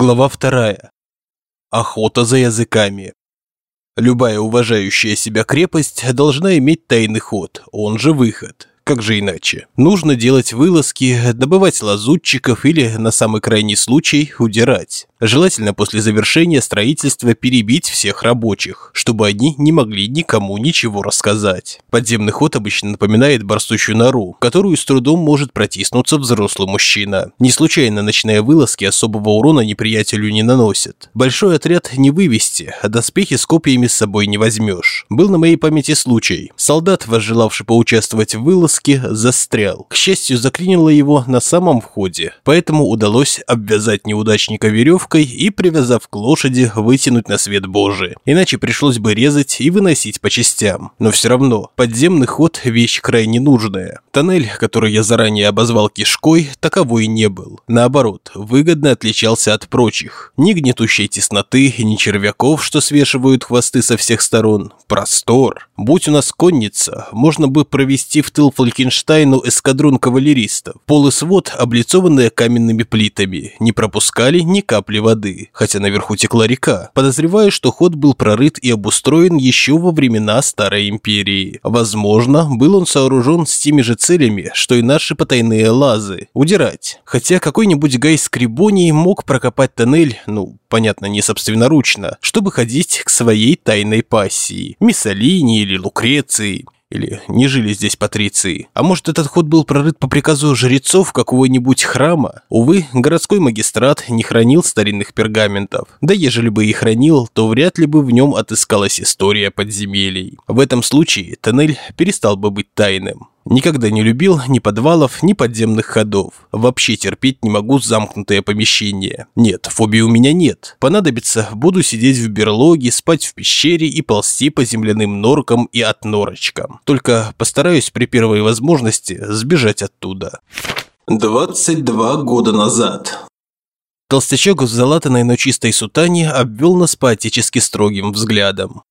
Глава вторая. Охота за языками. Любая уважающая себя крепость должна иметь тайный ход, он же выход. Как же иначе? Нужно делать вылазки, добывать лазутчиков или, на самый крайний случай, удирать. Желательно после завершения строительства перебить всех рабочих, чтобы они не могли никому ничего рассказать. Подземный ход обычно напоминает барсучью нору, которую с трудом может протиснуться взрослый мужчина. Не случайно ночные вылазки особого урона неприятелю не наносят. Большой отряд не вывести, а доспехи с копьями с собой не возьмешь. Был на моей памяти случай. Солдат, возжелавший поучаствовать в вылазке, застрял. К счастью, заклинило его на самом входе, поэтому удалось обвязать неудачника веревкой и, привязав к лошади, вытянуть на свет Божий. Иначе пришлось бы резать и выносить по частям. Но все равно, подземный ход – вещь крайне нужная. Тоннель, который я заранее обозвал кишкой, таковой не был. Наоборот, выгодно отличался от прочих. Ни гнетущей тесноты, ни червяков, что свешивают хвосты со всех сторон. Простор. Будь у нас конница, можно бы провести в тыл Фолькенштайну эскадрон кавалеристов. Пол и свод, облицованные каменными плитами, не пропускали ни капли воды, хотя наверху текла река. Подозреваю, что ход был прорыт и обустроен еще во времена Старой Империи. Возможно, был он сооружен с теми же целями, что и наши потайные лазы – удирать. Хотя какой-нибудь Гай Скрибоний мог прокопать тоннель, ну, понятно, не собственноручно, чтобы ходить к своей тайной пассии – Миссалини или Лукреции. Или не жили здесь патриции? А может, этот ход был прорыт по приказу жрецов какого-нибудь храма? Увы, городской магистрат не хранил старинных пергаментов. Да ежели бы и хранил, то вряд ли бы в нем отыскалась история подземелий. В этом случае тоннель перестал бы быть тайным. Никогда не любил ни подвалов, ни подземных ходов. Вообще терпеть не могу замкнутое помещение. Нет, фобии у меня нет. Понадобится, буду сидеть в берлоге, спать в пещере и ползти по земляным норкам и от норочкам. Только постараюсь при первой возможности сбежать оттуда. 22 года назад. Толстячок в залатанной, но чистой сутане обвел нас поотечески строгим взглядом.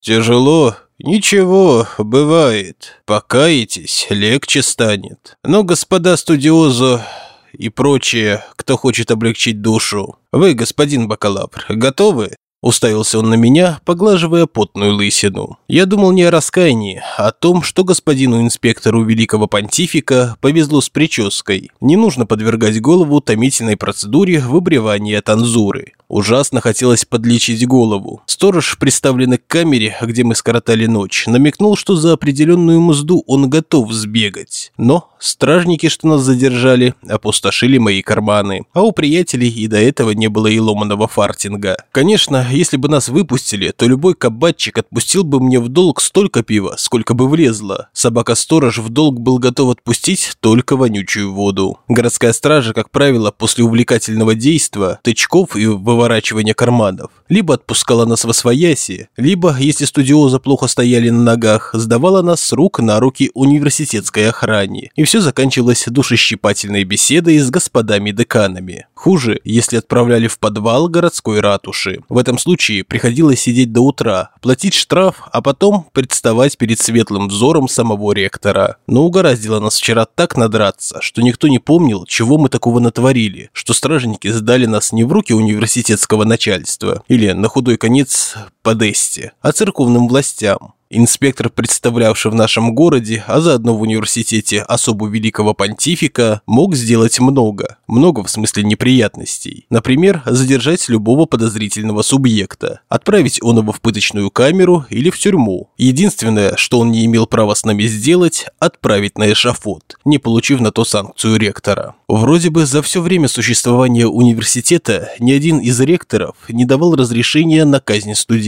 «Тяжело, «Ничего, бывает. Покаетесь, легче станет. Но, господа студиозо и прочие, кто хочет облегчить душу, вы, господин бакалавр, готовы?» Уставился он на меня, поглаживая потную лысину. Я думал не о раскаянии, а о том, что господину инспектору великого понтифика повезло с прической. Не нужно подвергать голову томительной процедуре выбривания танзуры. Ужасно хотелось подлечить голову. Сторож, приставленный к камере, где мы скоротали ночь, намекнул, что за определенную мзду он готов сбегать. Но стражники, что нас задержали, опустошили мои карманы. А у приятелей и до этого не было и ломаного фартинга. Конечно, если бы нас выпустили, то любой кабачик отпустил бы мне в долг столько пива, сколько бы влезло. Собака-сторож в долг был готов отпустить только вонючую воду. Городская стража, как правило, после увлекательного действа, тычков и выводов выворачивания карманов. Либо отпускала нас во свояси, либо, если студиоза плохо стояли на ногах, сдавала нас с рук на руки университетской охране. И все заканчивалось душещипательной беседой с господами-деканами. Хуже, если отправляли в подвал городской ратуши. В этом случае приходилось сидеть до утра, платить штраф, а потом представать перед светлым взором самого ректора. Но угораздило нас вчера так надраться, что никто не помнил, чего мы такого натворили, что стражники сдали нас не в руки университета, университетского начальства. Или, на худой конец, Подесте, а церковным властям. Инспектор, представлявший в нашем городе, а заодно в университете особу великого понтифика, мог сделать много. Много в смысле неприятностей. Например, задержать любого подозрительного субъекта, отправить он его в пыточную камеру или в тюрьму. Единственное, что он не имел права с нами сделать, отправить на эшафот, не получив на то санкцию ректора. Вроде бы за все время существования университета ни один из ректоров не давал разрешения на казнь студентов.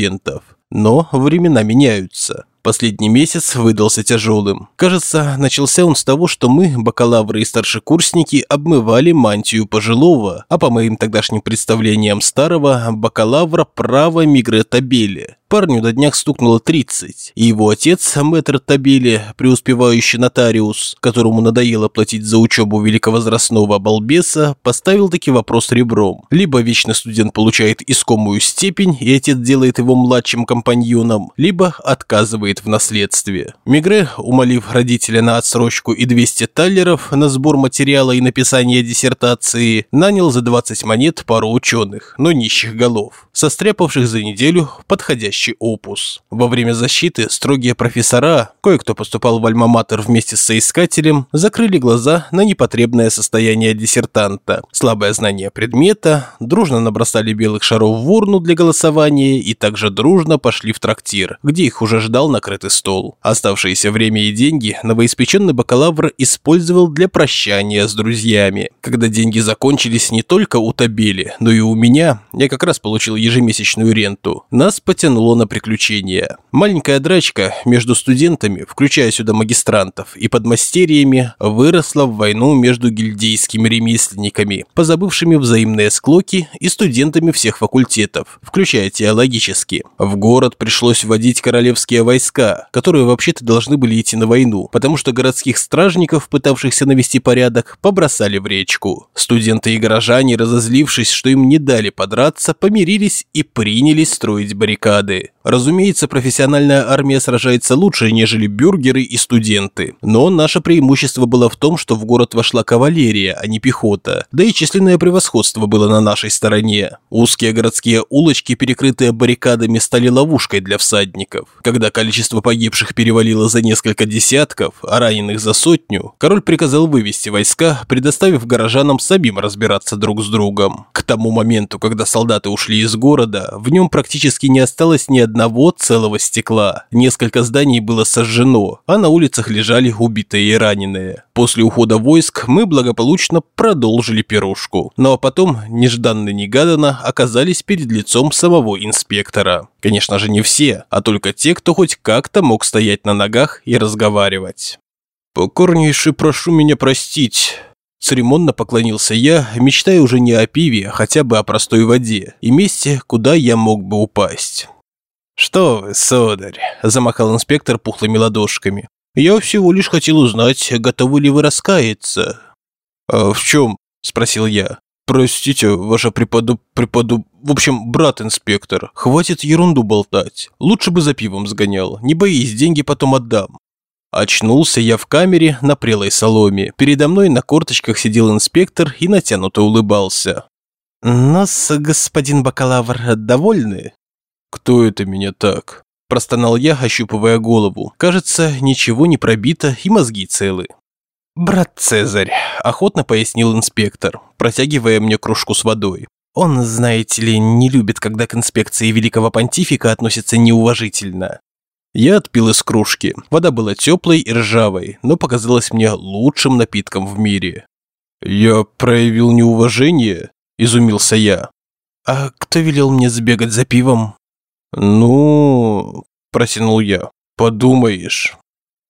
Но времена меняются. Последний месяц выдался тяжелым. Кажется, начался он с того, что мы, бакалавры и старшекурсники, обмывали мантию пожилого, а по моим тогдашним представлениям старого, бакалавра права Мигрета Белли. Парню до днях стукнуло 30, и его отец, мэтр Табели, преуспевающий нотариус, которому надоело платить за учебу великовозрастного балбеса, поставил таки вопрос ребром. Либо вечный студент получает искомую степень, и отец делает его младшим компаньоном, либо отказывает в наследстве. Мигре, умолив родителя на отсрочку и 200 таллеров на сбор материала и написание диссертации, нанял за 20 монет пару ученых, но нищих голов, состряпавших за неделю подходящий настоящий опус. Во время защиты строгие профессора, кое-кто поступал в альма-матер вместе с соискателем, закрыли глаза на непотребное состояние диссертанта, слабое знание предмета, дружно набросали белых шаров в урну для голосования и также дружно пошли в трактир, где их уже ждал накрытый стол. Оставшееся время и деньги новоиспеченный бакалавр использовал для прощания с друзьями. Когда деньги закончились не только у Табели, но и у меня, я как раз получил ежемесячную ренту, нас потянуло шло на приключения. Маленькая драчка между студентами, включая сюда магистрантов и подмастерьями, выросла в войну между гильдейскими ремесленниками, позабывшими взаимные склоки и студентами всех факультетов, включая теологические. В город пришлось вводить королевские войска, которые вообще-то должны были идти на войну, потому что городских стражников, пытавшихся навести порядок, побросали в речку. Студенты и горожане, разозлившись, что им не дали подраться, помирились и принялись строить баррикады. Разумеется, профессиональная армия сражается лучше, нежели бюргеры и студенты. Но наше преимущество было в том, что в город вошла кавалерия, а не пехота. Да и численное превосходство было на нашей стороне. Узкие городские улочки, перекрытые баррикадами, стали ловушкой для всадников. Когда количество погибших перевалило за несколько десятков, а раненых за сотню, король приказал вывести войска, предоставив горожанам самим разбираться друг с другом. К тому моменту, когда солдаты ушли из города, в нем практически не осталось осталось ни одного целого стекла. Несколько зданий было сожжено, а на улицах лежали убитые и раненые. После ухода войск мы благополучно продолжили пирушку. Ну а потом, нежданно-негаданно, оказались перед лицом самого инспектора. Конечно же не все, а только те, кто хоть как-то мог стоять на ногах и разговаривать. «Покорнейше прошу меня простить», Церемонно поклонился я, мечтая уже не о пиве, а хотя бы о простой воде и месте, куда я мог бы упасть. «Что вы, сударь!» – замахал инспектор пухлыми ладошками. «Я всего лишь хотел узнать, готовы ли вы раскаяться». «А в чем?» – спросил я. «Простите, ваша преподу... преподу... В общем, брат-инспектор, хватит ерунду болтать. Лучше бы за пивом сгонял. Не боись, деньги потом отдам». Очнулся я в камере на прелой соломе. Передо мной на корточках сидел инспектор и натянуто улыбался. «Нас, господин бакалавр, довольны?» «Кто это меня так?» – простонал я, ощупывая голову. Кажется, ничего не пробито и мозги целы. «Брат Цезарь», – охотно пояснил инспектор, протягивая мне кружку с водой. «Он, знаете ли, не любит, когда к инспекции великого понтифика относятся неуважительно». Я отпил из кружки. Вода была теплой и ржавой, но показалась мне лучшим напитком в мире. «Я проявил неуважение?» – изумился я. «А кто велел мне сбегать за пивом?» «Ну...» – протянул я. «Подумаешь».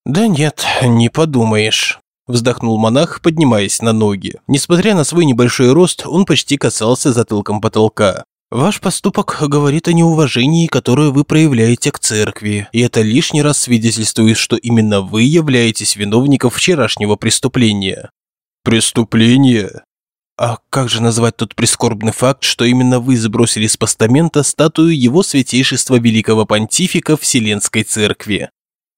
«Да нет, не подумаешь», – вздохнул монах, поднимаясь на ноги. Несмотря на свой небольшой рост, он почти касался затылком потолка. Ваш поступок говорит о неуважении, которое вы проявляете к церкви, и это лишний раз свидетельствует, что именно вы являетесь виновником вчерашнего преступления. Преступление? А как же назвать тот прискорбный факт, что именно вы сбросили с постамента статую его святейшества великого понтифика Вселенской Церкви?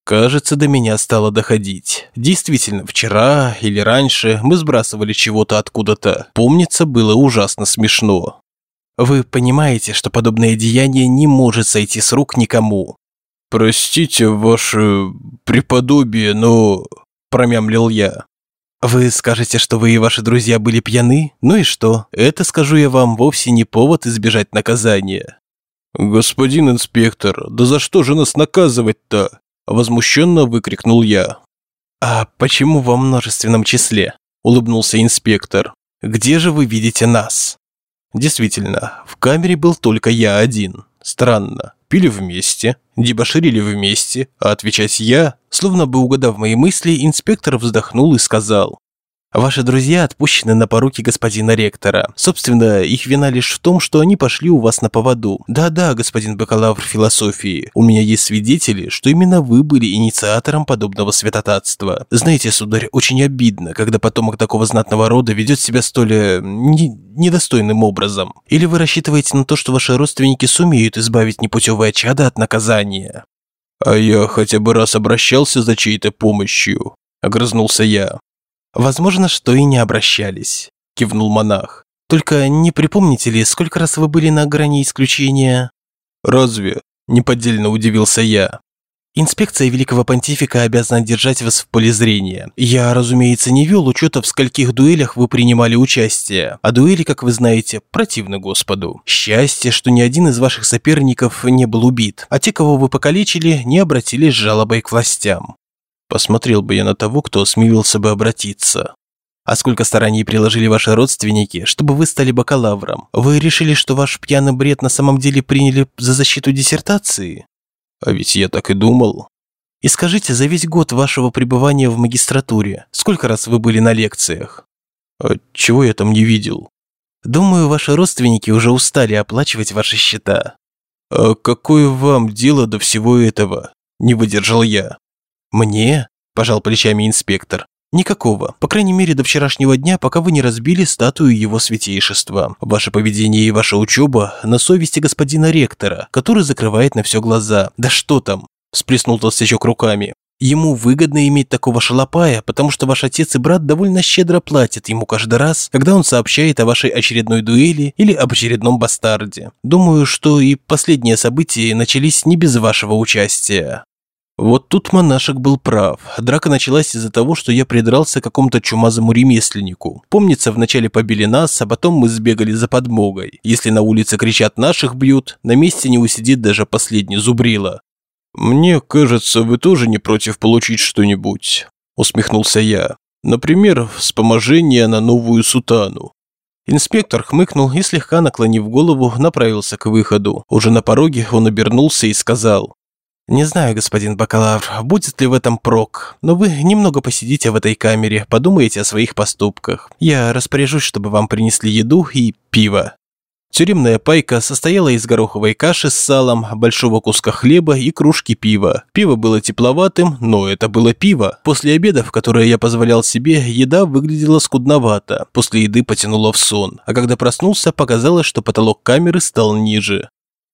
Кажется, до меня стало доходить. Действительно, вчера или раньше мы сбрасывали чего-то откуда-то. Помнится, было ужасно смешно. Вы понимаете, что подобное деяние не может сойти с рук никому. Простите, ваше преподобие, но... Промямлил я. Вы скажете, что вы и ваши друзья были пьяны? Ну и что? Это, скажу я вам, вовсе не повод избежать наказания. Господин инспектор, да за что же нас наказывать-то? Возмущенно выкрикнул я. А почему во множественном числе? Улыбнулся инспектор. Где же вы видите нас? Действительно, в камере был только я один. Странно. Пили вместе, дебоширили вместе, а отвечать я, словно бы угадав мои мысли, инспектор вздохнул и сказал. Ваши друзья отпущены на поруки господина ректора. Собственно, их вина лишь в том, что они пошли у вас на поводу. Да-да, господин бакалавр философии, у меня есть свидетели, что именно вы были инициатором подобного святотатства. Знаете, сударь, очень обидно, когда потомок такого знатного рода ведет себя столь... Э, не, недостойным образом. Или вы рассчитываете на то, что ваши родственники сумеют избавить непутевое чадо от наказания? А я хотя бы раз обращался за чьей-то помощью. Огрызнулся я. «Возможно, что и не обращались», – кивнул монах. «Только не припомните ли, сколько раз вы были на грани исключения?» «Разве?» – неподдельно удивился я. Инспекция Великого Понтифика обязана держать вас в поле зрения. Я, разумеется, не вел учета, в скольких дуэлях вы принимали участие. А дуэли, как вы знаете, противны Господу. Счастье, что ни один из ваших соперников не был убит, а те, кого вы покалечили, не обратились с жалобой к властям. Посмотрел бы я на того, кто осмелился бы обратиться. А сколько стараний приложили ваши родственники, чтобы вы стали бакалавром? Вы решили, что ваш пьяный бред на самом деле приняли за защиту диссертации? А ведь я так и думал. И скажите, за весь год вашего пребывания в магистратуре, сколько раз вы были на лекциях? А чего я там не видел? Думаю, ваши родственники уже устали оплачивать ваши счета. А какое вам дело до всего этого? Не выдержал я. «Мне?» – пожал плечами инспектор. Никакого. По крайней мере, до вчерашнего дня, пока вы не разбили статую его святейшества. Ваше поведение и ваша учеба на совести господина ректора, который закрывает на все глаза. Да что там? Всплеснул толстячок руками. Ему выгодно иметь такого шалопая, потому что ваш отец и брат довольно щедро платят ему каждый раз, когда он сообщает о вашей очередной дуэли или об очередном бастарде. Думаю, что и последние события начались не без вашего участия. Вот тут монашек был прав. Драка началась из-за того, что я придрался к какому-то чумазому ремесленнику. Помнится, вначале побили нас, а потом мы сбегали за подмогой. Если на улице кричат «наших бьют», на месте не усидит даже последний зубрила. «Мне кажется, вы тоже не против получить что-нибудь», – усмехнулся я. «Например, вспоможение на новую сутану». Инспектор хмыкнул и, слегка наклонив голову, направился к выходу. Уже на пороге он обернулся и сказал «Не знаю, господин бакалавр, будет ли в этом прок, но вы немного посидите в этой камере, подумайте о своих поступках. Я распоряжусь, чтобы вам принесли еду и пиво». Тюремная пайка состояла из гороховой каши с салом, большого куска хлеба и кружки пива. Пиво было тепловатым, но это было пиво. После обеда, в которое я позволял себе, еда выглядела скудновато. После еды потянуло в сон, а когда проснулся, показалось, что потолок камеры стал ниже.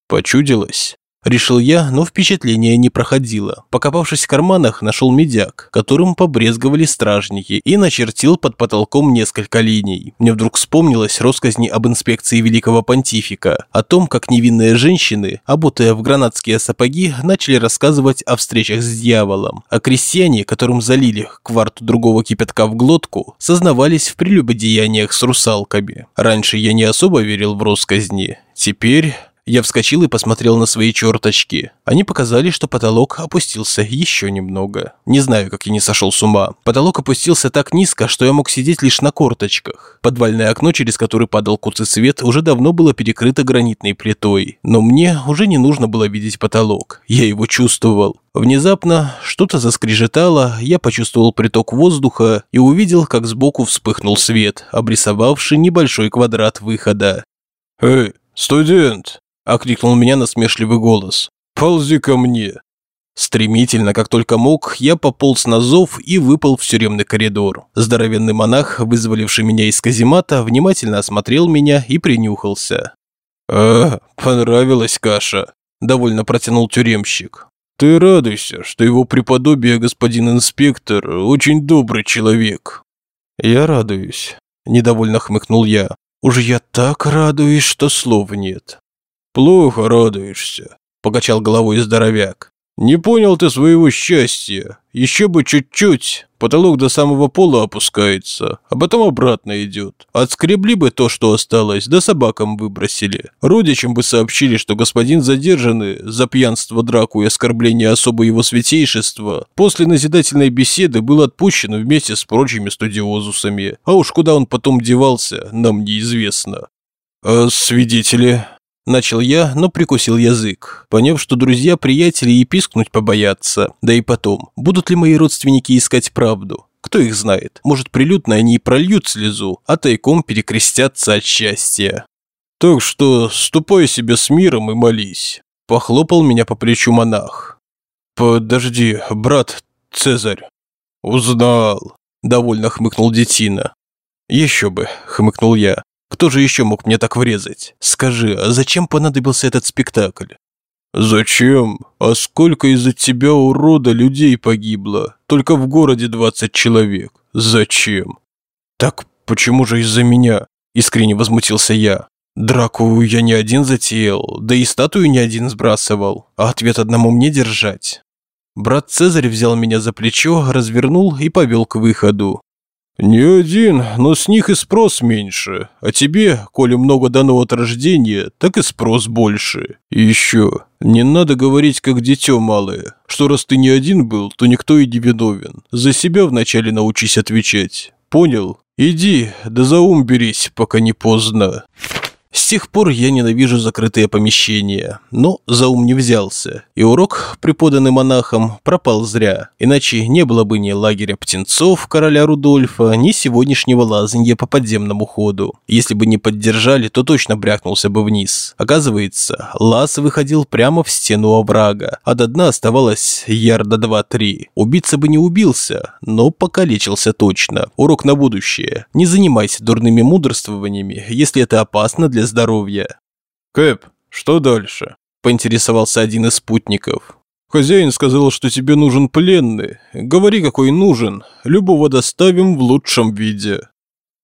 Почудилось. Решил я, но впечатление не проходило. Покопавшись в карманах, нашел медяк, которым побрезговали стражники, и начертил под потолком несколько линий. Мне вдруг вспомнилось россказни об инспекции Великого Понтифика, о том, как невинные женщины, обутые в гранатские сапоги, начали рассказывать о встречах с дьяволом, а крестьяне, которым залили кварту другого кипятка в глотку, сознавались в прелюбодеяниях с русалками. Раньше я не особо верил в россказни, теперь... Я вскочил и посмотрел на свои черточки. Они показали, что потолок опустился еще немного. Не знаю, как я не сошел с ума. Потолок опустился так низко, что я мог сидеть лишь на корточках. Подвальное окно, через которое падал куцый свет, уже давно было перекрыто гранитной плитой. Но мне уже не нужно было видеть потолок. Я его чувствовал. Внезапно что-то заскрежетало, я почувствовал приток воздуха и увидел, как сбоку вспыхнул свет, обрисовавший небольшой квадрат выхода. «Эй, студент!» – окликнул меня насмешливый голос. «Ползи ко мне!» Стремительно, как только мог, я пополз на зов и выпал в тюремный коридор. Здоровенный монах, вызволивший меня из каземата, внимательно осмотрел меня и принюхался. «А, понравилась каша», – довольно протянул тюремщик. «Ты радуйся, что его преподобие господин инспектор очень добрый человек». «Я радуюсь», – недовольно хмыкнул я. «Уж я так радуюсь, что слов нет». «Плохо радуешься», – покачал головой здоровяк. «Не понял ты своего счастья. Еще бы чуть-чуть. Потолок до самого пола опускается, а потом обратно идет. Отскребли бы то, что осталось, да собакам выбросили. Родичам бы сообщили, что господин задержанный за пьянство, драку и оскорбление особо его святейшества после назидательной беседы был отпущен вместе с прочими студиозусами. А уж куда он потом девался, нам неизвестно». «А свидетели?» Начал я, но прикусил язык, поняв, что друзья-приятели и пискнуть побоятся. Да и потом, будут ли мои родственники искать правду? Кто их знает? Может, прилюдно они и прольют слезу, а тайком перекрестятся от счастья. Так что ступай себе с миром и молись. Похлопал меня по плечу монах. Подожди, брат Цезарь. Узнал. Довольно хмыкнул детина. Еще бы, хмыкнул я. Кто же еще мог мне так врезать? Скажи, а зачем понадобился этот спектакль? Зачем? А сколько из-за тебя урода людей погибло? Только в городе 20 человек. Зачем? Так почему же из-за меня? Искренне возмутился я. Драку я не один затеял, да и статую не один сбрасывал, а ответ одному мне держать. Брат Цезарь взял меня за плечо, развернул и повел к выходу. «Не один, но с них и спрос меньше. А тебе, коли много дано от рождения, так и спрос больше. И еще, не надо говорить, как дитё малое, что раз ты не один был, то никто и не виновен. За себя вначале научись отвечать. Понял? Иди, да за ум берись, пока не поздно». С тех пор я ненавижу закрытые помещения, но за ум не взялся, и урок, преподанный монахом, пропал зря, иначе не было бы ни лагеря птенцов короля Рудольфа, ни сегодняшнего лазанья по подземному ходу. Если бы не поддержали, то точно брякнулся бы вниз. Оказывается, лаз выходил прямо в стену оврага, а до дна оставалось ярда 2-3. Убиться бы не убился, но покалечился точно. Урок на будущее. Не занимайся дурными мудрствованиями, если это опасно для здоровья. «Кэп, что дальше?» – поинтересовался один из спутников. «Хозяин сказал, что тебе нужен пленный. Говори, какой нужен. Любого доставим в лучшем виде».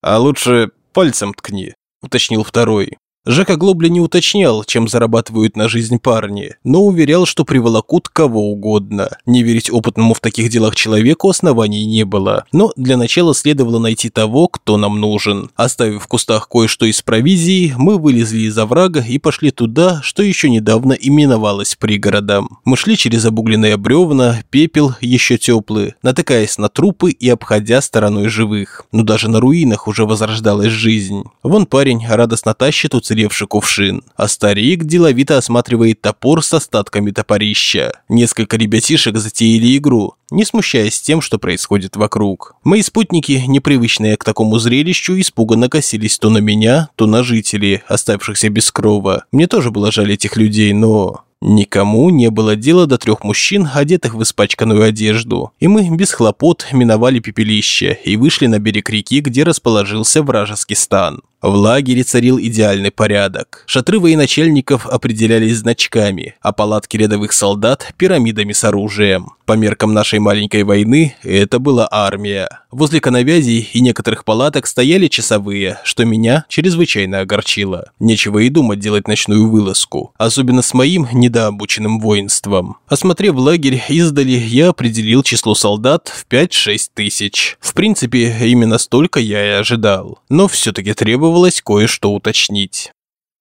«А лучше пальцем ткни», – уточнил второй. Жека Глобля не уточнял, чем зарабатывают на жизнь парни, но уверял, что приволокут кого угодно. Не верить опытному в таких делах человеку оснований не было. Но для начала следовало найти того, кто нам нужен. Оставив в кустах кое-что из провизии, мы вылезли из оврага и пошли туда, что еще недавно именовалось пригородом. Мы шли через обугленные бревна, пепел еще теплый, натыкаясь на трупы и обходя стороной живых. Но даже на руинах уже возрождалась жизнь. Вон парень радостно тащит у уцелевший кувшин, а старик деловито осматривает топор с остатками топорища. Несколько ребятишек затеяли игру, не смущаясь тем, что происходит вокруг. Мои спутники, непривычные к такому зрелищу, испуганно косились то на меня, то на жителей, оставшихся без крова. Мне тоже было жаль этих людей, но... Никому не было дела до трех мужчин, одетых в испачканную одежду, и мы без хлопот миновали пепелище и вышли на берег реки, где расположился вражеский стан. В лагере царил идеальный порядок. Шатры военачальников определялись значками, а палатки рядовых солдат – пирамидами с оружием. По меркам нашей маленькой войны это была армия. Возле коновязей и некоторых палаток стояли часовые, что меня чрезвычайно огорчило. Нечего и думать делать ночную вылазку, особенно с моим недообученным воинством. Осмотрев лагерь издали, я определил число солдат в 5-6 тысяч. В принципе, именно столько я и ожидал. Но все-таки требовал требовалось кое-что уточнить.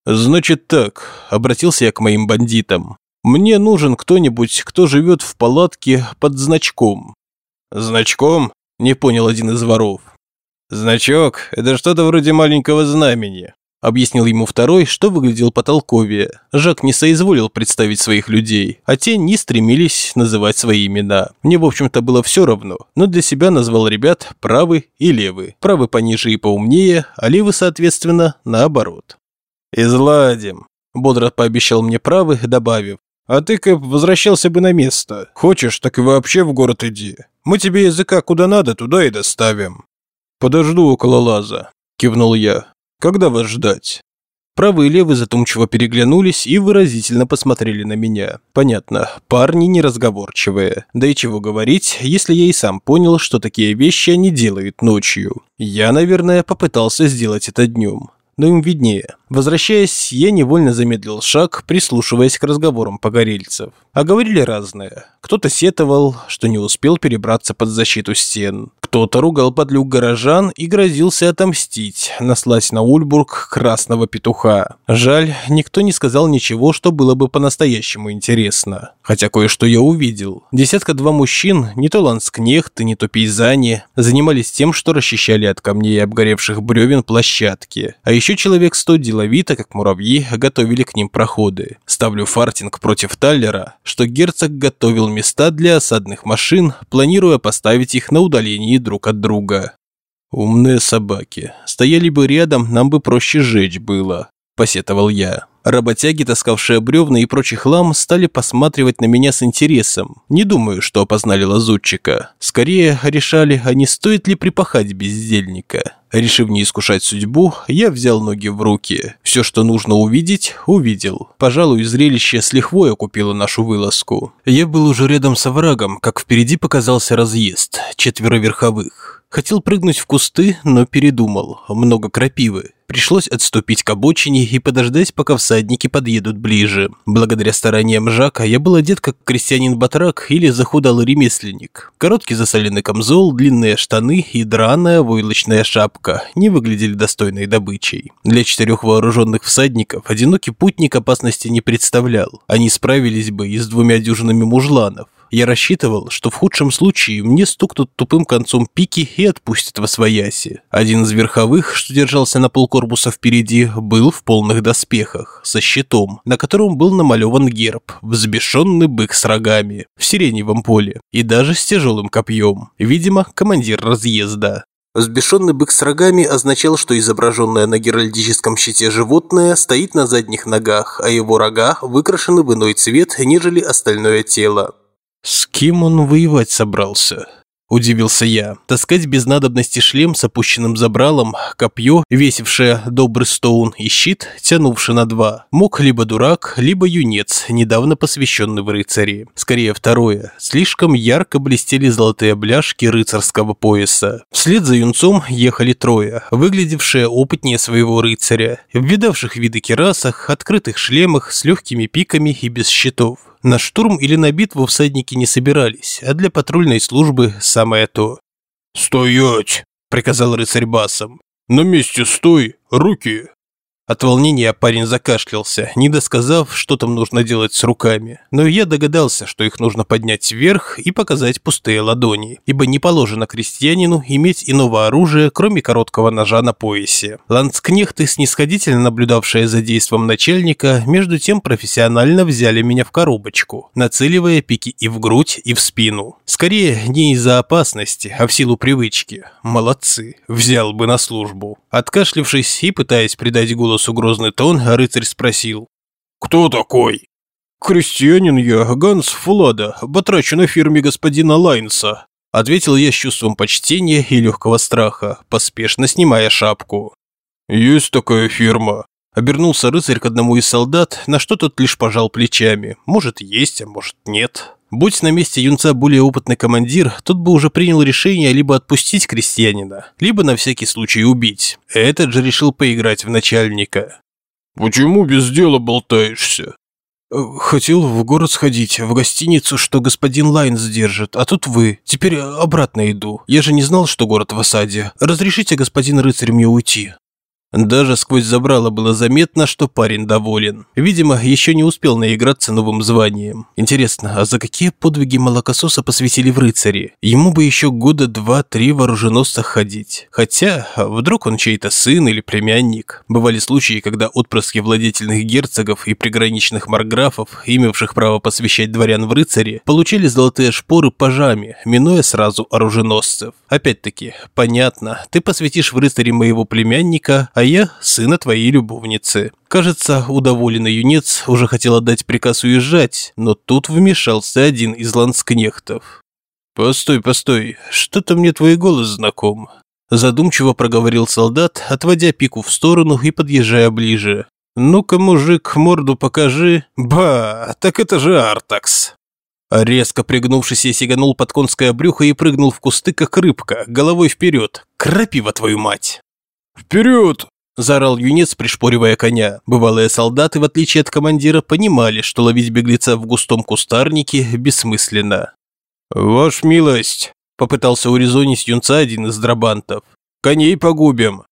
«Значит так», – обратился я к моим бандитам. «Мне нужен кто-нибудь, кто живет в палатке под значком». «Значком?» – не понял один из воров. «Значок – это что-то вроде маленького знамени», – объяснил ему второй, что выглядел потолковее. Жак не соизволил представить своих людей, а те не стремились называть свои имена. Мне, в общем-то, было все равно, но для себя назвал ребят правый и левый. Правый пониже и поумнее, а левый, соответственно, наоборот. «Изладим», – бодро пообещал мне правый, добавив. «А ты, Кэп, возвращался бы на место. Хочешь, так и вообще в город иди. Мы тебе языка куда надо, туда и доставим». «Подожду около лаза», – кивнул я. Когда вас ждать?» Правый и левый задумчиво переглянулись и выразительно посмотрели на меня. Понятно, парни неразговорчивые. Да и чего говорить, если я и сам понял, что такие вещи они делают ночью. Я, наверное, попытался сделать это днем но им виднее. Возвращаясь, я невольно замедлил шаг, прислушиваясь к разговорам погорельцев. А говорили разное. Кто-то сетовал, что не успел перебраться под защиту стен. Кто-то ругал подлюк горожан и грозился отомстить, наслать на Ульбург красного петуха. Жаль, никто не сказал ничего, что было бы по-настоящему интересно. Хотя кое-что я увидел. Десятка-два мужчин, не то ланскнехты, не то пейзане, занимались тем, что расчищали от камней и обгоревших бревен площадки. А еще человек сто делали деловито, как муравьи, готовили к ним проходы. Ставлю фартинг против Таллера, что герцог готовил места для осадных машин, планируя поставить их на удалении друг от друга. Умные собаки. Стояли бы рядом, нам бы проще жечь было, посетовал я. Работяги, таскавшие бревна и прочий хлам, стали посматривать на меня с интересом. Не думаю, что опознали лазутчика. Скорее, решали, а не стоит ли припахать бездельника. Решив не искушать судьбу, я взял ноги в руки. Все, что нужно увидеть, увидел. Пожалуй, зрелище с лихвой окупило нашу вылазку. Я был уже рядом с оврагом, как впереди показался разъезд. Четверо верховых. Хотел прыгнуть в кусты, но передумал. Много крапивы. Пришлось отступить к обочине и подождать, пока всадники подъедут ближе. Благодаря стараниям Жака я был одет как крестьянин-батрак или захудалый ремесленник. Короткий засоленный камзол, длинные штаны и драная войлочная шапка не выглядели достойной добычей. Для четырех вооруженных всадников одинокий путник опасности не представлял. Они справились бы и с двумя дюжинами мужланов. Я рассчитывал, что в худшем случае мне стукнут тупым концом пики и отпустят во свояси. Один из верховых, что держался на полкорпуса впереди, был в полных доспехах, со щитом, на котором был намалеван герб, взбешенный бык с рогами, в сиреневом поле, и даже с тяжелым копьем. Видимо, командир разъезда. Взбешенный бык с рогами означал, что изображенное на геральдическом щите животное стоит на задних ногах, а его рога выкрашены в иной цвет, нежели остальное тело. С кем он воевать собрался? Удивился я. Таскать без надобности шлем с опущенным забралом, копье, весившее добрый стоун и щит, тянувший на два. Мог либо дурак, либо юнец, недавно посвященный в рыцари. Скорее второе. Слишком ярко блестели золотые бляшки рыцарского пояса. Вслед за юнцом ехали трое, выглядевшие опытнее своего рыцаря, в видавших виды керасах, открытых шлемах с легкими пиками и без щитов. На штурм или на битву всадники не собирались, а для патрульной службы самое то. «Стоять!» – приказал рыцарь басом. «На месте стой! Руки!» От волнения парень закашлялся, не досказав, что там нужно делать с руками. Но я догадался, что их нужно поднять вверх и показать пустые ладони, ибо не положено крестьянину иметь иного оружия, кроме короткого ножа на поясе. Ланскнехты, снисходительно наблюдавшие за действием начальника, между тем профессионально взяли меня в коробочку, нацеливая пики и в грудь, и в спину. Скорее, не из-за опасности, а в силу привычки. Молодцы, взял бы на службу. Откашлившись и пытаясь придать голос голос угрозный тон, а рыцарь спросил. «Кто такой?» «Крестьянин я, Ганс Фулада, батрачу на фирме господина Лайнса», ответил я с чувством почтения и легкого страха, поспешно снимая шапку. «Есть такая фирма», Обернулся рыцарь к одному из солдат, на что тот лишь пожал плечами. Может, есть, а может, нет. Будь на месте юнца более опытный командир, тот бы уже принял решение либо отпустить крестьянина, либо на всякий случай убить. Этот же решил поиграть в начальника. «Почему без дела болтаешься?» «Хотел в город сходить, в гостиницу, что господин Лайнс держит, а тут вы. Теперь обратно иду. Я же не знал, что город в осаде. Разрешите, господин рыцарь, мне уйти?» Даже сквозь забрало было заметно, что парень доволен. Видимо, еще не успел наиграться новым званием. Интересно, а за какие подвиги молокососа посвятили в рыцари? Ему бы еще года два-три в оруженосцах ходить. Хотя, вдруг он чей-то сын или племянник. Бывали случаи, когда отпрыски владетельных герцогов и приграничных марграфов, имевших право посвящать дворян в рыцари, получили золотые шпоры пажами, минуя сразу оруженосцев. Опять-таки, понятно, ты посвятишь в рыцари моего племянника, а я сына твоей любовницы. Кажется, удоволенный юнец уже хотел отдать приказ уезжать, но тут вмешался один из ланскнехтов. «Постой, постой, что-то мне твой голос знаком». Задумчиво проговорил солдат, отводя пику в сторону и подъезжая ближе. «Ну-ка, мужик, морду покажи». «Ба, так это же Артакс». Резко пригнувшись, я сиганул под конское брюхо и прыгнул в кусты, как рыбка, головой вперед. Крапива твою мать! «Вперед!» – заорал юнец, пришпоривая коня. Бывалые солдаты, в отличие от командира, понимали, что ловить беглеца в густом кустарнике бессмысленно. «Ваш милость!» – попытался урезонить юнца один из драбантов. «Коней погубим!»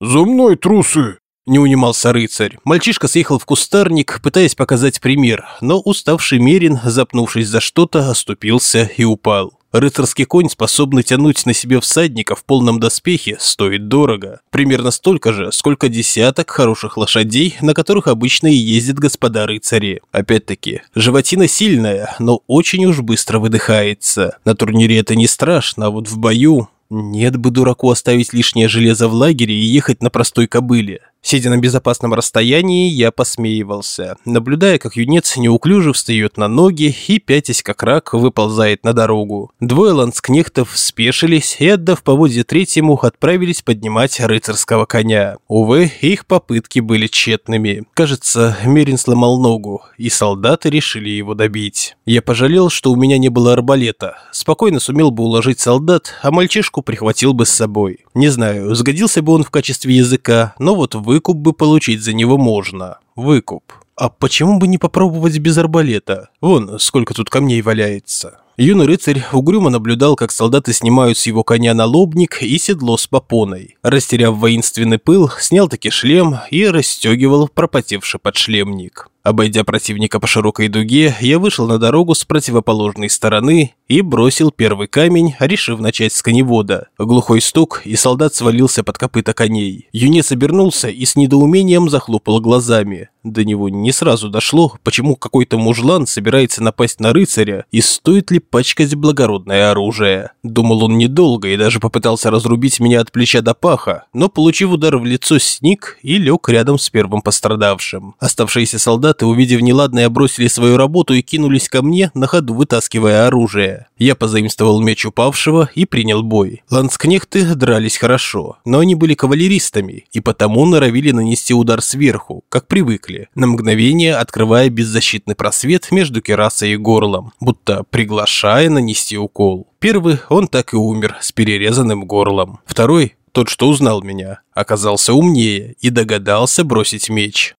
«За мной, трусы!» – не унимался рыцарь. Мальчишка съехал в кустарник, пытаясь показать пример, но уставший Мерин, запнувшись за что-то, оступился и упал. Рыцарский конь, способный тянуть на себе всадника в полном доспехе, стоит дорого. Примерно столько же, сколько десяток хороших лошадей, на которых обычно и ездят господа рыцари. Опять-таки, животина сильная, но очень уж быстро выдыхается. На турнире это не страшно, а вот в бою... Нет бы дураку оставить лишнее железо в лагере и ехать на простой кобыле. Сидя на безопасном расстоянии, я посмеивался, наблюдая, как юнец неуклюже встает на ноги и, пятясь как рак, выползает на дорогу. Двое ланскнехтов спешились и, отдав поводье третьему, отправились поднимать рыцарского коня. Увы, их попытки были тщетными. Кажется, Мерин сломал ногу, и солдаты решили его добить. Я пожалел, что у меня не было арбалета. Спокойно сумел бы уложить солдат, а мальчишку прихватил бы с собой. Не знаю, сгодился бы он в качестве языка, но вот в выкуп бы получить за него можно. Выкуп. А почему бы не попробовать без арбалета? Вон, сколько тут камней валяется. Юный рыцарь угрюмо наблюдал, как солдаты снимают с его коня налобник и седло с попоной. Растеряв воинственный пыл, снял таки шлем и расстегивал пропотевший подшлемник. Обойдя противника по широкой дуге, я вышел на дорогу с противоположной стороны и бросил первый камень, решив начать с коневода. Глухой стук, и солдат свалился под копыта коней. Юнец обернулся и с недоумением захлопал глазами. До него не сразу дошло, почему какой-то мужлан собирается напасть на рыцаря и стоит ли пачкать благородное оружие. Думал он недолго и даже попытался разрубить меня от плеча до паха, но, получив удар в лицо, сник и лег рядом с первым пострадавшим. Оставшиеся солдаты, увидев неладное, бросили свою работу и кинулись ко мне, на ходу вытаскивая оружие. Я позаимствовал меч упавшего и принял бой. Ланскнехты дрались хорошо, но они были кавалеристами и потому норовили нанести удар сверху, как привыкли на мгновение открывая беззащитный просвет между керасой и горлом, будто приглашая нанести укол. Первый он так и умер с перерезанным горлом. Второй, тот, что узнал меня, оказался умнее и догадался бросить меч.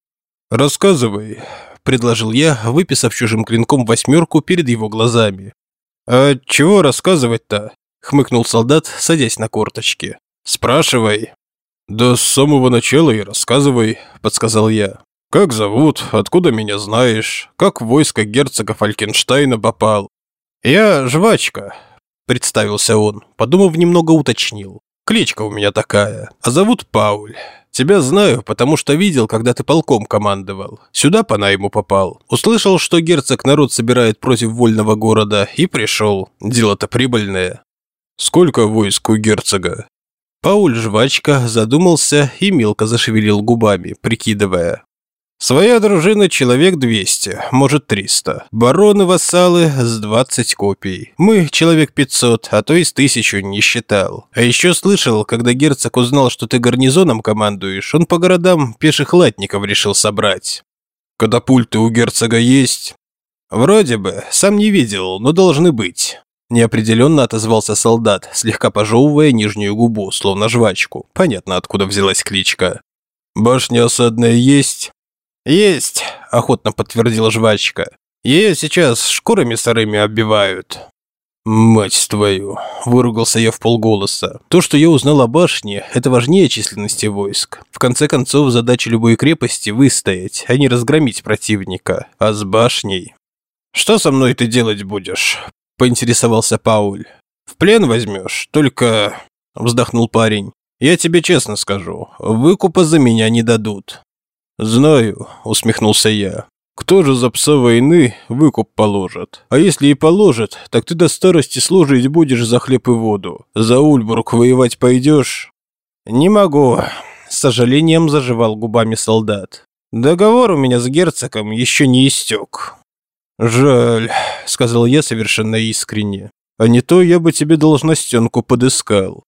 «Рассказывай», – предложил я, выписав чужим клинком восьмерку перед его глазами. «А чего рассказывать-то?» – хмыкнул солдат, садясь на корточки. «Спрашивай». «Да с самого начала и рассказывай», – подсказал я. «Как зовут? Откуда меня знаешь? Как в войско герцога Фалькенштейна попал?» «Я жвачка», – представился он, подумав, немного уточнил. «Кличка у меня такая, а зовут Пауль. Тебя знаю, потому что видел, когда ты полком командовал. Сюда по найму попал. Услышал, что герцог народ собирает против вольного города, и пришел. Дело-то прибыльное». «Сколько войск у герцога?» Пауль жвачка задумался и мелко зашевелил губами, прикидывая. Своя дружина человек 200, может 300. Бароны-вассалы с 20 копий. Мы человек 500, а то и с тысячу не считал. А еще слышал, когда герцог узнал, что ты гарнизоном командуешь, он по городам пеших латников решил собрать. Катапульты у герцога есть? Вроде бы, сам не видел, но должны быть. Неопределенно отозвался солдат, слегка пожевывая нижнюю губу, словно жвачку. Понятно, откуда взялась кличка. Башня осадная есть? «Есть», – охотно подтвердила жвачка. «Ее сейчас шкурами сырыми оббивают». «Мать твою!» – выругался я в полголоса. «То, что я узнал о башне, это важнее численности войск. В конце концов, задача любой крепости – выстоять, а не разгромить противника. А с башней...» «Что со мной ты делать будешь?» – поинтересовался Пауль. «В плен возьмешь, только...» – вздохнул парень. «Я тебе честно скажу, выкупа за меня не дадут. «Знаю», – усмехнулся я. «Кто же за пса войны выкуп положит? А если и положит, так ты до старости служить будешь за хлеб и воду. За Ульбург воевать пойдешь?» «Не могу», – с сожалением заживал губами солдат. «Договор у меня с герцогом еще не истек». «Жаль», – сказал я совершенно искренне. «А не то я бы тебе должностенку подыскал.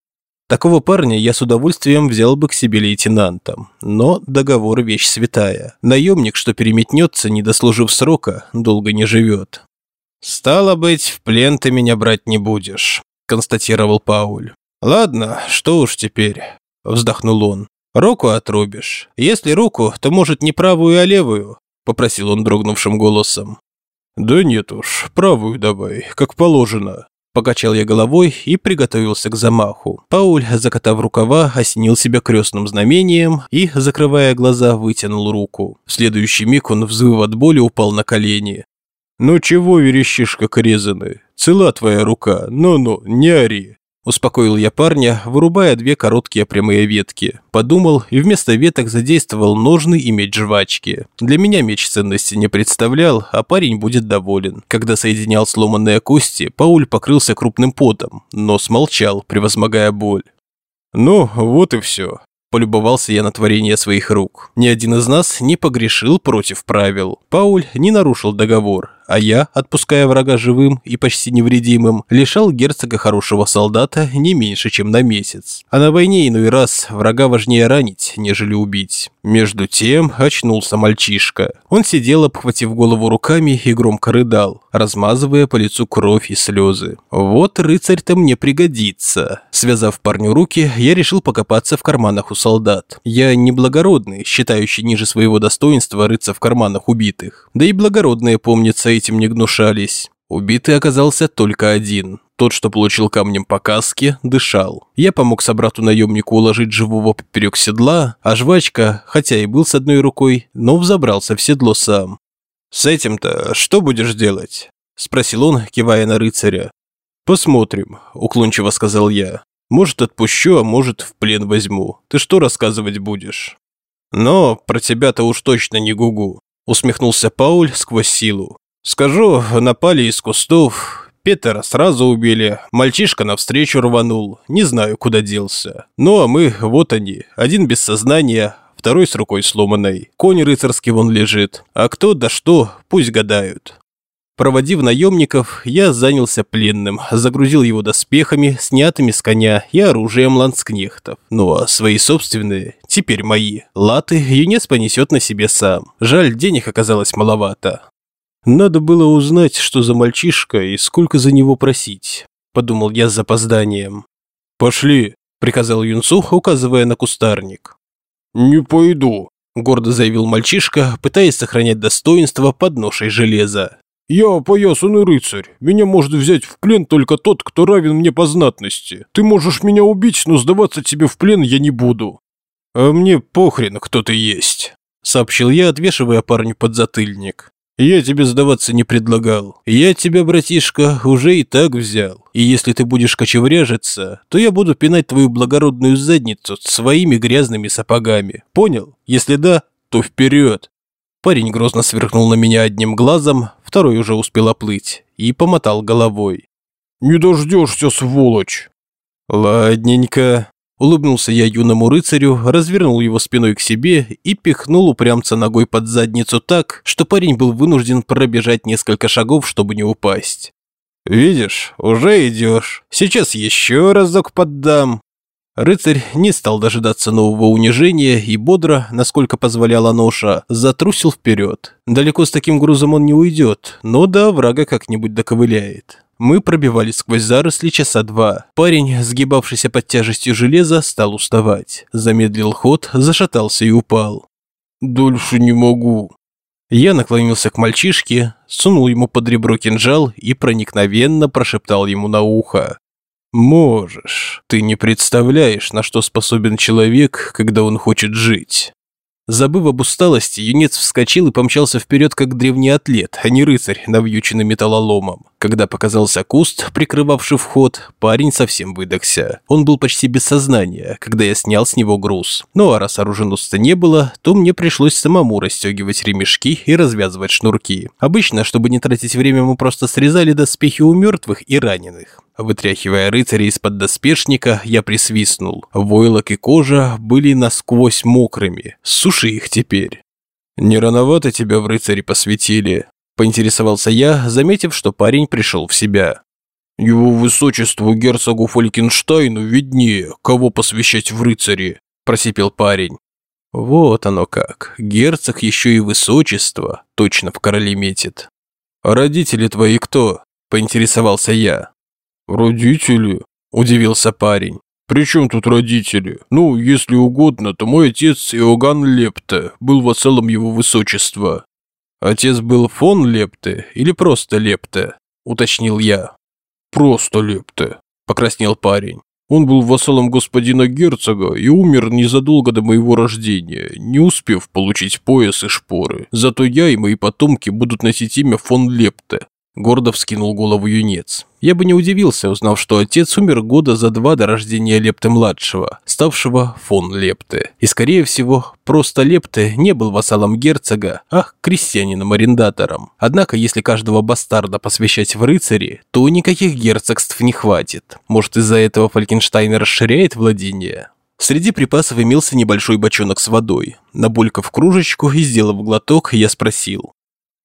Такого парня я с удовольствием взял бы к себе лейтенантом. Но договор – вещь святая. Наемник, что переметнется, не дослужив срока, долго не живет. «Стало быть, в плен ты меня брать не будешь», – констатировал Пауль. «Ладно, что уж теперь», – вздохнул он. «Руку отрубишь. Если руку, то, может, не правую, а левую», – попросил он дрогнувшим голосом. «Да нет уж, правую давай, как положено», Покачал я головой и приготовился к замаху. Пауль, закатав рукава, осенил себя крестным знамением и, закрывая глаза, вытянул руку. В следующий миг он, взвыв от боли, упал на колени. «Ну чего верещишь, как резаны? Цела твоя рука, ну-ну, не ори». Успокоил я парня, вырубая две короткие прямые ветки. Подумал и вместо веток задействовал ножны и меч жвачки. Для меня меч ценности не представлял, а парень будет доволен. Когда соединял сломанные кости, Пауль покрылся крупным потом, но смолчал, превозмогая боль. «Ну, вот и все. Полюбовался я на творение своих рук. Ни один из нас не погрешил против правил. Пауль не нарушил договор, а я, отпуская врага живым и почти невредимым, лишал герцога хорошего солдата не меньше, чем на месяц. А на войне иной раз врага важнее ранить, нежели убить. Между тем очнулся мальчишка. Он сидел, обхватив голову руками и громко рыдал, размазывая по лицу кровь и слезы. Вот рыцарь-то мне пригодится. Связав парню руки, я решил покопаться в карманах у солдат. Я не благородный, считающий ниже своего достоинства рыться в карманах убитых. Да и благородные, помнится, этим не гнушались. Убитый оказался только один. Тот, что получил камнем по каске, дышал. Я помог собрату-наемнику уложить живого поперек седла, а жвачка, хотя и был с одной рукой, но взобрался в седло сам. «С этим-то что будешь делать?» – спросил он, кивая на рыцаря. «Посмотрим», – уклончиво сказал я. «Может, отпущу, а может, в плен возьму. Ты что рассказывать будешь?» «Но про тебя-то уж точно не гугу», – усмехнулся Пауль сквозь силу. Скажу, напали из кустов, Петера сразу убили, мальчишка навстречу рванул, не знаю, куда делся. Ну а мы, вот они, один без сознания, второй с рукой сломанной. Конь рыцарский вон лежит, а кто да что, пусть гадают. Проводив наемников, я занялся пленным, загрузил его доспехами, снятыми с коня и оружием ланскнехтов. Ну а свои собственные, теперь мои, латы юнец понесет на себе сам. Жаль, денег оказалось маловато. Надо было узнать, что за мальчишка и сколько за него просить, подумал я с запозданием. Пошли, приказал юнцу, указывая на кустарник. Не пойду, гордо заявил мальчишка, пытаясь сохранять достоинство под ношей железа. «Я опоясанный рыцарь. Меня может взять в плен только тот, кто равен мне по знатности. Ты можешь меня убить, но сдаваться тебе в плен я не буду». «А мне похрен, кто ты есть», — сообщил я, отвешивая парню подзатыльник. Я тебе сдаваться не предлагал. Я тебя, братишка, уже и так взял. И если ты будешь кочевряжиться, то я буду пинать твою благородную задницу своими грязными сапогами. Понял? Если да, то вперед. Парень грозно сверкнул на меня одним глазом, второй уже успел оплыть, и помотал головой. «Не дождешься, сволочь!» «Ладненько», Улыбнулся я юному рыцарю, развернул его спиной к себе и пихнул упрямца ногой под задницу так, что парень был вынужден пробежать несколько шагов, чтобы не упасть. «Видишь, уже идешь. Сейчас еще разок поддам». Рыцарь не стал дожидаться нового унижения и бодро, насколько позволяла ноша, затрусил вперед. Далеко с таким грузом он не уйдет, но до врага как-нибудь доковыляет. Мы пробивались сквозь заросли часа два. Парень, сгибавшийся под тяжестью железа, стал уставать. Замедлил ход, зашатался и упал. «Дольше не могу». Я наклонился к мальчишке, сунул ему под ребро кинжал и проникновенно прошептал ему на ухо. «Можешь. Ты не представляешь, на что способен человек, когда он хочет жить». Забыв об усталости, юнец вскочил и помчался вперед, как древний атлет, а не рыцарь, навьюченный металлоломом. Когда показался куст, прикрывавший вход, парень совсем выдохся. Он был почти без сознания, когда я снял с него груз. Ну а раз оруженосца не было, то мне пришлось самому расстегивать ремешки и развязывать шнурки. Обычно, чтобы не тратить время, мы просто срезали доспехи у мертвых и раненых. Вытряхивая рыцаря из-под доспешника, я присвистнул. Войлок и кожа были насквозь мокрыми. Суши их теперь. «Не рановато тебя в рыцари посвятили?» – поинтересовался я, заметив, что парень пришел в себя. «Его высочеству герцогу Фолькенштайну виднее, кого посвящать в рыцари», – просипел парень. «Вот оно как. Герцог еще и высочество. Точно в короле метит». «А родители твои кто?» – поинтересовался я. «Родители?» – удивился парень. «При чем тут родители? Ну, если угодно, то мой отец Иоганн Лепте был вассалом его высочества». «Отец был фон Лепте или просто Лепте?» – уточнил я. «Просто Лепте», – покраснел парень. Он был вассалом господина герцога и умер незадолго до моего рождения, не успев получить пояс и шпоры. Зато я и мои потомки будут носить имя фон Лепте. Гордо вскинул голову юнец. Я бы не удивился, узнав, что отец умер года за два до рождения Лепты-младшего, ставшего фон Лепте. И, скорее всего, просто Лепте не был вассалом герцога, а крестьянином-арендатором. Однако, если каждого бастарда посвящать в рыцари, то никаких герцогств не хватит. Может, из-за этого Фалькенштайн расширяет владение? Среди припасов имелся небольшой бочонок с водой. Набулькав кружечку и сделав глоток, я спросил.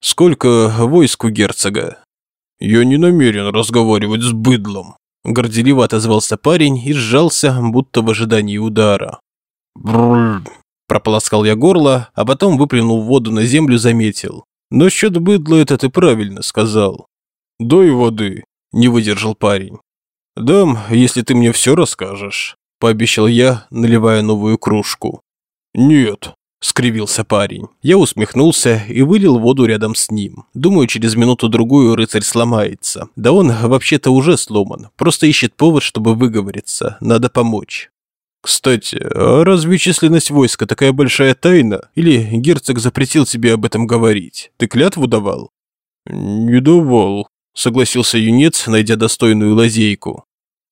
«Сколько войск у герцога?» «Я не намерен разговаривать с быдлом», – горделиво отозвался парень и сжался, будто в ожидании удара. «Брррр», – прополоскал я горло, а потом выплюнул воду на землю, заметил. «Насчет быдла это ты правильно сказал». «Дай воды», – не выдержал парень. «Дам, если ты мне все расскажешь», – пообещал я, наливая новую кружку. «Нет», – скривился парень. Я усмехнулся и вылил воду рядом с ним. Думаю, через минуту-другую рыцарь сломается. Да он вообще-то уже сломан, просто ищет повод, чтобы выговориться. Надо помочь. Кстати, а разве численность войска такая большая тайна? Или герцог запретил тебе об этом говорить? Ты клятву давал? Не давал, согласился юнец, найдя достойную лазейку.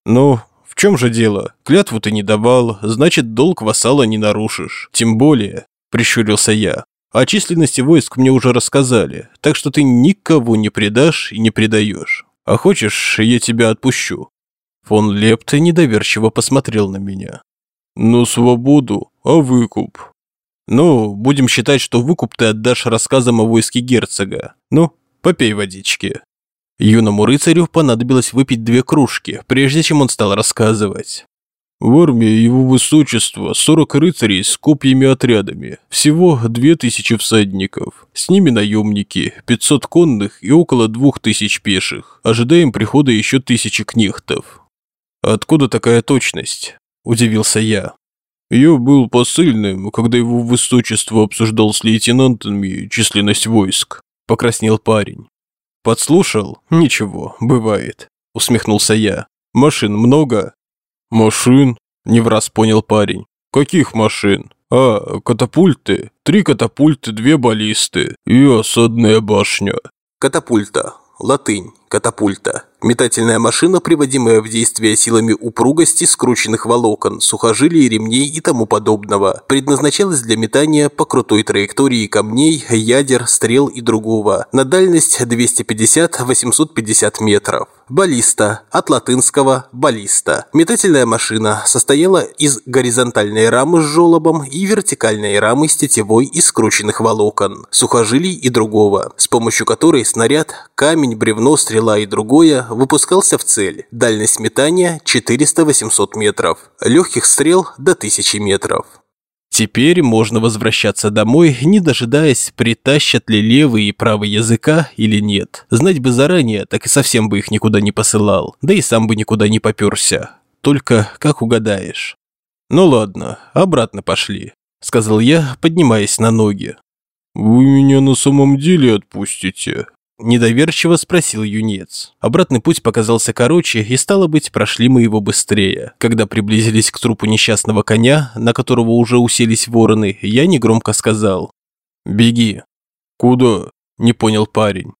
Ну, в чем же дело? Клятву ты не давал, значит, долг вассала не нарушишь. Тем более, – прищурился я. «О численности войск мне уже рассказали, так что ты никого не предашь и не предаешь. А хочешь, я тебя отпущу?» Фон Лепте недоверчиво посмотрел на меня. «Ну, свободу, а выкуп?» «Ну, будем считать, что выкуп ты отдашь рассказам о войске герцога. Ну, попей водички». Юному рыцарю понадобилось выпить две кружки, прежде чем он стал рассказывать. В армии его высочества 40 рыцарей с копьями отрядами, всего 2000 всадников. С ними наемники, 500 конных и около 2000 пеших. Ожидаем прихода еще тысячи кнехтов. Откуда такая точность? Удивился я. Я был посыльным, когда его высочество обсуждал с лейтенантами численность войск. Покраснел парень. Подслушал? Ничего, бывает. Усмехнулся я. Машин много? «Машин?» – не в раз понял парень. «Каких машин?» «А, катапульты. Три катапульты, две баллисты и осадная башня». Катапульта. Латынь. Катапульта. Метательная машина, приводимая в действие силами упругости, скрученных волокон, сухожилий, ремней и тому подобного. Предназначалась для метания по крутой траектории камней, ядер, стрел и другого. На дальность 250-850 метров. Баллиста. От латынского «баллиста». Метательная машина состояла из горизонтальной рамы с желобом и вертикальной рамы с тетивой из скрученных волокон, сухожилий и другого, с помощью которой снаряд, камень, бревно, стрела и другое выпускался в цель. Дальность метания 400-800 метров. Легких стрел до 1000 метров. Теперь можно возвращаться домой, не дожидаясь, притащат ли левый и правый языка или нет. Знать бы заранее, так и совсем бы их никуда не посылал. Да и сам бы никуда не попёрся. Только как угадаешь. Ну ладно, обратно пошли, сказал я, поднимаясь на ноги. Вы меня на самом деле отпустите? Недоверчиво спросил юнец. Обратный путь показался короче, и стало быть, прошли мы его быстрее. Когда приблизились к трупу несчастного коня, на которого уже уселись вороны, я негромко сказал. «Беги». «Куда?» – не понял парень.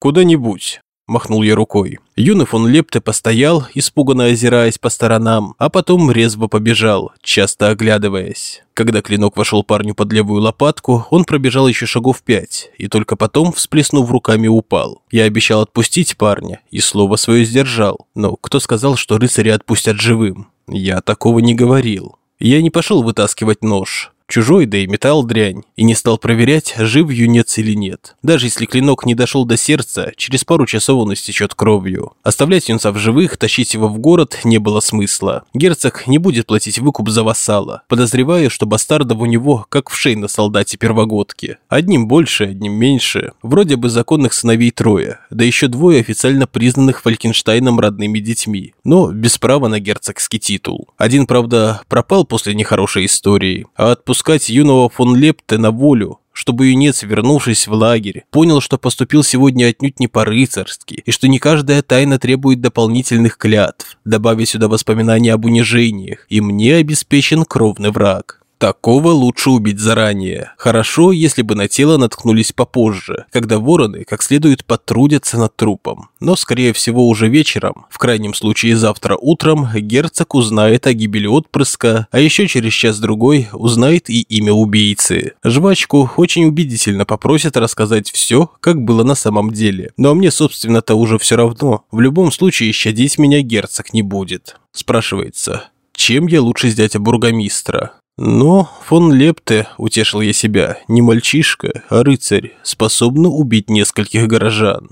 «Куда-нибудь махнул я рукой. Юный фон Лепте постоял, испуганно озираясь по сторонам, а потом резво побежал, часто оглядываясь. Когда клинок вошел парню под левую лопатку, он пробежал еще шагов пять, и только потом, всплеснув руками, упал. Я обещал отпустить парня, и слово свое сдержал. Но кто сказал, что рыцаря отпустят живым? Я такого не говорил. Я не пошел вытаскивать нож. Чужой, да и металл дрянь, и не стал проверять, жив юнец или нет. Даже если клинок не дошел до сердца, через пару часов он истечет кровью. Оставлять юнца в живых, тащить его в город не было смысла. Герцог не будет платить выкуп за вассала. Подозреваю, что бастардов у него, как в шей на солдате первогодки. Одним больше, одним меньше. Вроде бы законных сыновей трое, да еще двое официально признанных Фалькенштайном родными детьми, но без права на герцогский титул. Один, правда, пропал после нехорошей истории, а отпуск отпускать юного фон Лепте на волю, чтобы юнец, вернувшись в лагерь, понял, что поступил сегодня отнюдь не по-рыцарски, и что не каждая тайна требует дополнительных клятв, добавив сюда воспоминания об унижениях, и мне обеспечен кровный враг. Такого лучше убить заранее. Хорошо, если бы на тело наткнулись попозже, когда вороны как следует потрудятся над трупом. Но, скорее всего, уже вечером, в крайнем случае завтра утром, герцог узнает о гибели отпрыска, а еще через час-другой узнает и имя убийцы. Жвачку очень убедительно попросят рассказать все, как было на самом деле. Но мне, собственно-то, уже все равно. В любом случае, щадить меня герцог не будет. Спрашивается, чем я лучше зятя бургомистра? Но фон Лепте, утешил я себя, не мальчишка, а рыцарь, способный убить нескольких горожан.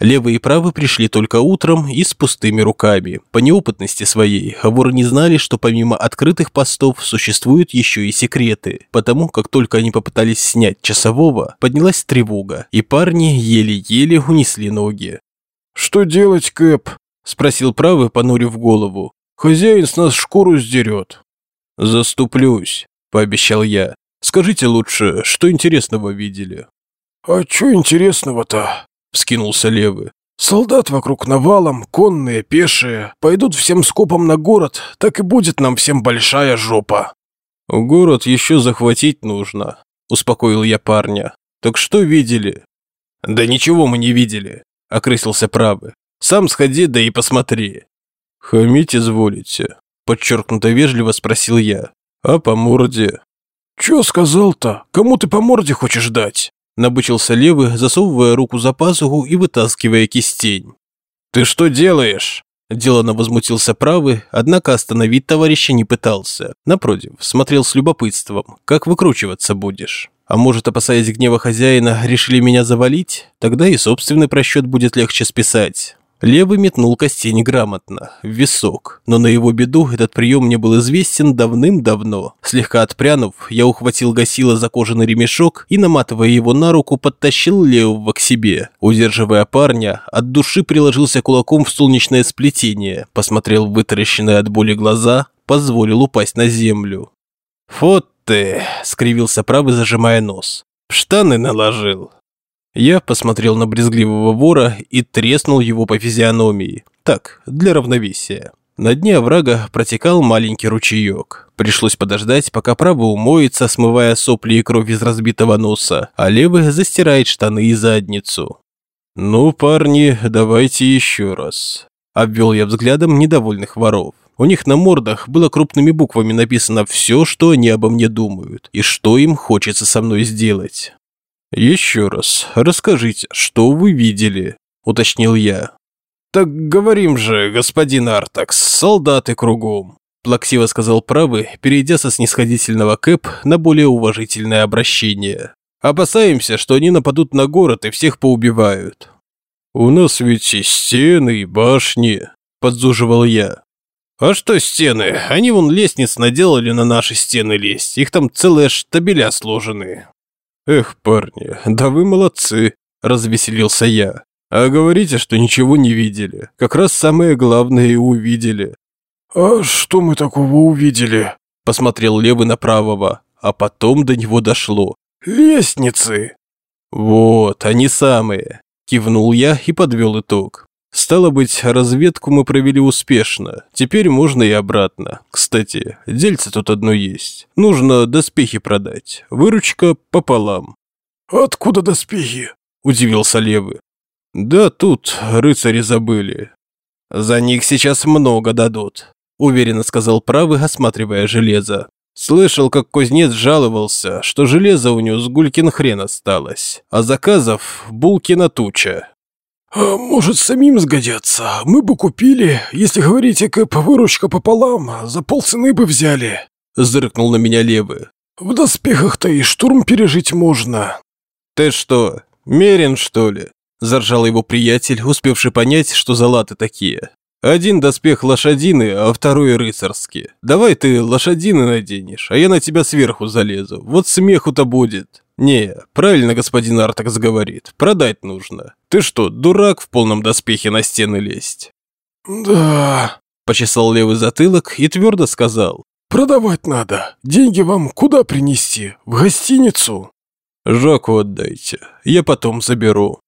Левый и правый пришли только утром и с пустыми руками. По неопытности своей, воры не знали, что помимо открытых постов существуют еще и секреты. Потому как только они попытались снять часового, поднялась тревога, и парни еле-еле унесли ноги. «Что делать, Кэп?» – спросил правый, понурив голову. «Хозяин с нас шкуру сдерет». «Заступлюсь», – пообещал я. «Скажите лучше, что интересного видели?» «А что интересного-то?» – вскинулся Левый. «Солдат вокруг навалом, конные, пешие, пойдут всем скопом на город, так и будет нам всем большая жопа». «Город еще захватить нужно», – успокоил я парня. «Так что видели?» «Да ничего мы не видели», – окрысился правый. «Сам сходи, да и посмотри». «Хамить изволите», подчеркнуто вежливо спросил я. А по морде? Чё сказал-то? Кому ты по морде хочешь дать? Набычился левый, засовывая руку за пазуху и вытаскивая кистень. Ты что делаешь? Делано возмутился правый, однако остановить товарища не пытался. Напротив, смотрел с любопытством, как выкручиваться будешь. А может, опасаясь гнева хозяина, решили меня завалить? Тогда и собственный просчет будет легче списать. Левый метнул костей неграмотно, в висок, но на его беду этот прием мне был известен давным-давно. Слегка отпрянув, я ухватил Гасила за кожаный ремешок и, наматывая его на руку, подтащил левого к себе. Удерживая парня, от души приложился кулаком в солнечное сплетение, посмотрел в вытаращенные от боли глаза, позволил упасть на землю. «Вот ты!» – скривился правый, зажимая нос. «В штаны наложил!» Я посмотрел на брезгливого вора и треснул его по физиономии. Так, для равновесия. На дне оврага протекал маленький ручеек. Пришлось подождать, пока правый умоется, смывая сопли и кровь из разбитого носа, а левый застирает штаны и задницу. «Ну, парни, давайте еще раз», – обвел я взглядом недовольных воров. У них на мордах было крупными буквами написано все, что они обо мне думают, и что им хочется со мной сделать. «Еще раз, расскажите, что вы видели?» – уточнил я. «Так говорим же, господин Артакс, солдаты кругом», – плаксиво сказал правый, перейдя со снисходительного кэп на более уважительное обращение. «Опасаемся, что они нападут на город и всех поубивают». «У нас ведь и стены, и башни», – подзуживал я. «А что стены? Они вон лестниц наделали на наши стены лезть, их там целые штабеля сложены. «Эх, парни, да вы молодцы», – развеселился я. «А говорите, что ничего не видели. Как раз самое главное и увидели». «А что мы такого увидели?» – посмотрел левый на правого, а потом до него дошло. «Лестницы!» «Вот, они самые», – кивнул я и подвел итог. Стало быть, разведку мы провели успешно. Теперь можно и обратно. Кстати, дельце тут одно есть. Нужно доспехи продать. Выручка пополам. Откуда доспехи? Удивился Левый. Да тут рыцари забыли. За них сейчас много дадут, уверенно сказал правый, осматривая железо. Слышал, как кузнец жаловался, что железо у него с гулькин хрен осталось, а заказов булкина туча. А может, самим сгодятся? Мы бы купили, если говорите, Кэп, выручка пополам, за полцены бы взяли. Зыркнул на меня левый. В доспехах-то и штурм пережить можно. Ты что, мерен, что ли? Заржал его приятель, успевший понять, что за латы такие. Один доспех лошадины, а второй рыцарский. Давай ты лошадины наденешь, а я на тебя сверху залезу. Вот смеху-то будет. «Не, правильно господин Артакс говорит, продать нужно. Ты что, дурак в полном доспехе на стены лезть?» «Да...» – почесал левый затылок и твердо сказал. «Продавать надо. Деньги вам куда принести? В гостиницу?» Жаку отдайте, я потом заберу.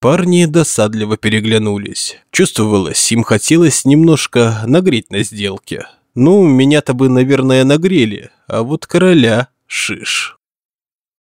Парни досадливо переглянулись. Чувствовалось, им хотелось немножко нагреть на сделке. Ну, меня-то бы, наверное, нагрели, а вот короля шиш.